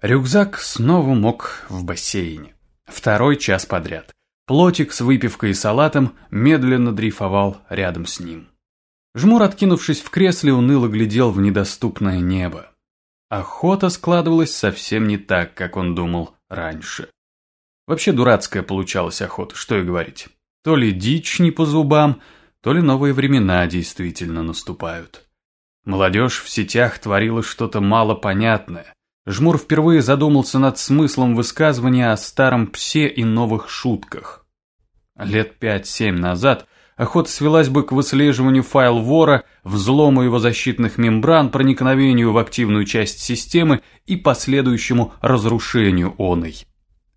Рюкзак снова мог в бассейне. Второй час подряд. Плотик с выпивкой и салатом медленно дрейфовал рядом с ним. Жмур, откинувшись в кресле, уныло глядел в недоступное небо. Охота складывалась совсем не так, как он думал раньше. Вообще дурацкая получалась охота, что и говорить. То ли дичь не по зубам, то ли новые времена действительно наступают. Молодежь в сетях творила что-то малопонятное. Жмур впервые задумался над смыслом высказывания о старом псе и новых шутках. Лет пять-семь назад охота свелась бы к выслеживанию файл вора, взлому его защитных мембран, проникновению в активную часть системы и последующему разрушению оной.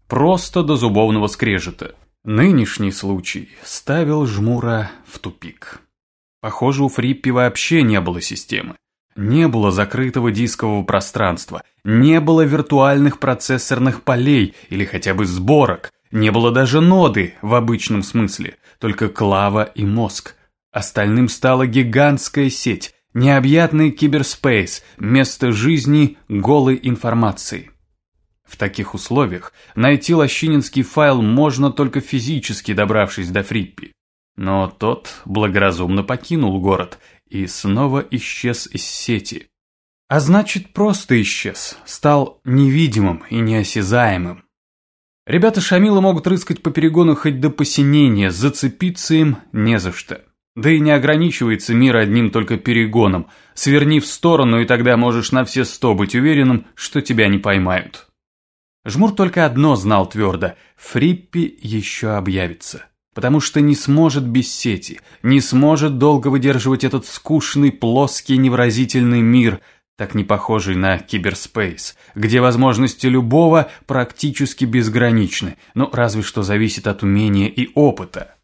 Просто до зубовного скрежета. Нынешний случай ставил Жмура в тупик. Похоже, у Фриппи вообще не было системы. Не было закрытого дискового пространства, не было виртуальных процессорных полей или хотя бы сборок, не было даже ноды в обычном смысле, только клава и мозг. Остальным стала гигантская сеть, необъятный киберспейс, место жизни голой информации. В таких условиях найти лощининский файл можно только физически добравшись до Фриппи. Но тот благоразумно покинул город и снова исчез из сети. А значит, просто исчез, стал невидимым и неосязаемым. Ребята Шамила могут рыскать по перегону хоть до посинения, зацепиться им не за что. Да и не ограничивается мир одним только перегоном. Сверни в сторону, и тогда можешь на все сто быть уверенным, что тебя не поймают. Жмур только одно знал твердо – Фриппи еще объявится. Потому что не сможет без сети, не сможет долго выдерживать этот скучный, плоский, невразительный мир, так не похожий на киберспейс, где возможности любого практически безграничны, но разве что зависит от умения и опыта.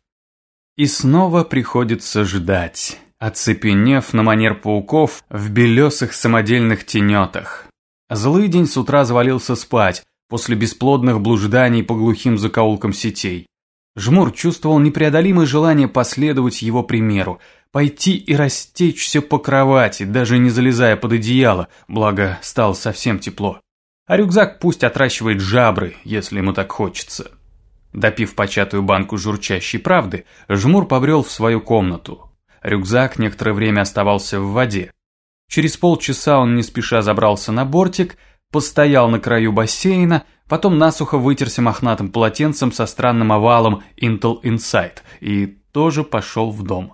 И снова приходится ждать, оцепенев на манер пауков в белесых самодельных тенетах. Злый день с утра завалился спать, после бесплодных блужданий по глухим закоулкам сетей. Жмур чувствовал непреодолимое желание последовать его примеру, пойти и растечься по кровати, даже не залезая под одеяло, благо стало совсем тепло. А рюкзак пусть отращивает жабры, если ему так хочется. Допив початую банку журчащей правды, Жмур побрел в свою комнату. Рюкзак некоторое время оставался в воде. Через полчаса он не спеша забрался на бортик, постоял на краю бассейна, потом насухо вытерся мохнатым полотенцем со странным овалом Intel Insight и тоже пошел в дом.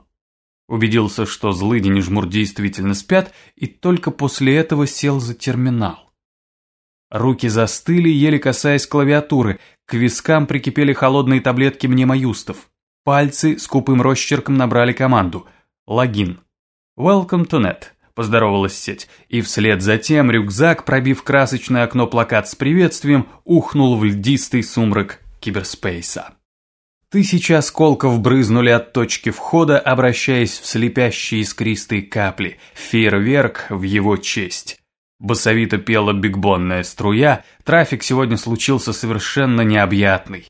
Убедился, что злыдень и жмур действительно спят, и только после этого сел за терминал. Руки застыли, еле касаясь клавиатуры, к вискам прикипели холодные таблетки мнемоюстов. Пальцы с купым росчерком набрали команду «Логин». «Welcome to net» поздоровалась сеть, и вслед за тем рюкзак, пробив красочное окно плакат с приветствием, ухнул в льдистый сумрак киберспейса. Тысячи осколков брызнули от точки входа, обращаясь в слепящие искристые капли, фейерверк в его честь. Басовито пела бигбонная струя, трафик сегодня случился совершенно необъятный.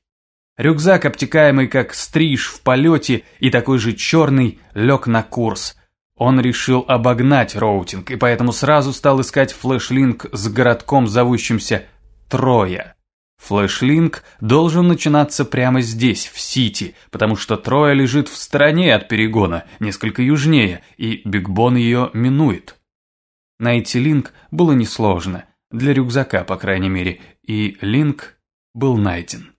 Рюкзак, обтекаемый как стриж в полете и такой же черный, лег на курс – он решил обогнать роутинг и поэтому сразу стал искать флешлинк с городком, зовущимся Троя. Флешлинк должен начинаться прямо здесь, в Сити, потому что Троя лежит в стороне от перегона, несколько южнее, и Бигбон ее минует. Найти линк было несложно, для рюкзака, по крайней мере, и линк был найден.